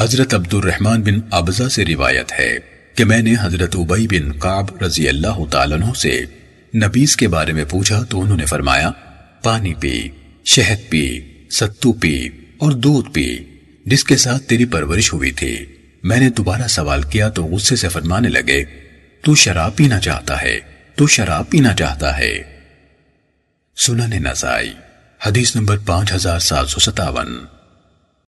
حضرت عبد الرحمن بن عبزہ سے روایت ہے کہ میں نے حضرت عبی بن قعب رضی اللہ تعالیٰ عنہ سے نبیس کے بارے میں پوچھا تو انہوں نے فرمایا، پانی پی، شہد پی، ستو پی اور دودھ پی، جس کے ساتھ تیری پرورش ہوئی تھی۔ میں نے دوبارہ سوال کیا تو غصے سے فرمانے لگے، تو شراب پینا چاہتا ہے، تو شراب پینا چاہتا ہے۔ سنن نسائی، حدیث نمبر پانچ ہزار سات سو ستاون۔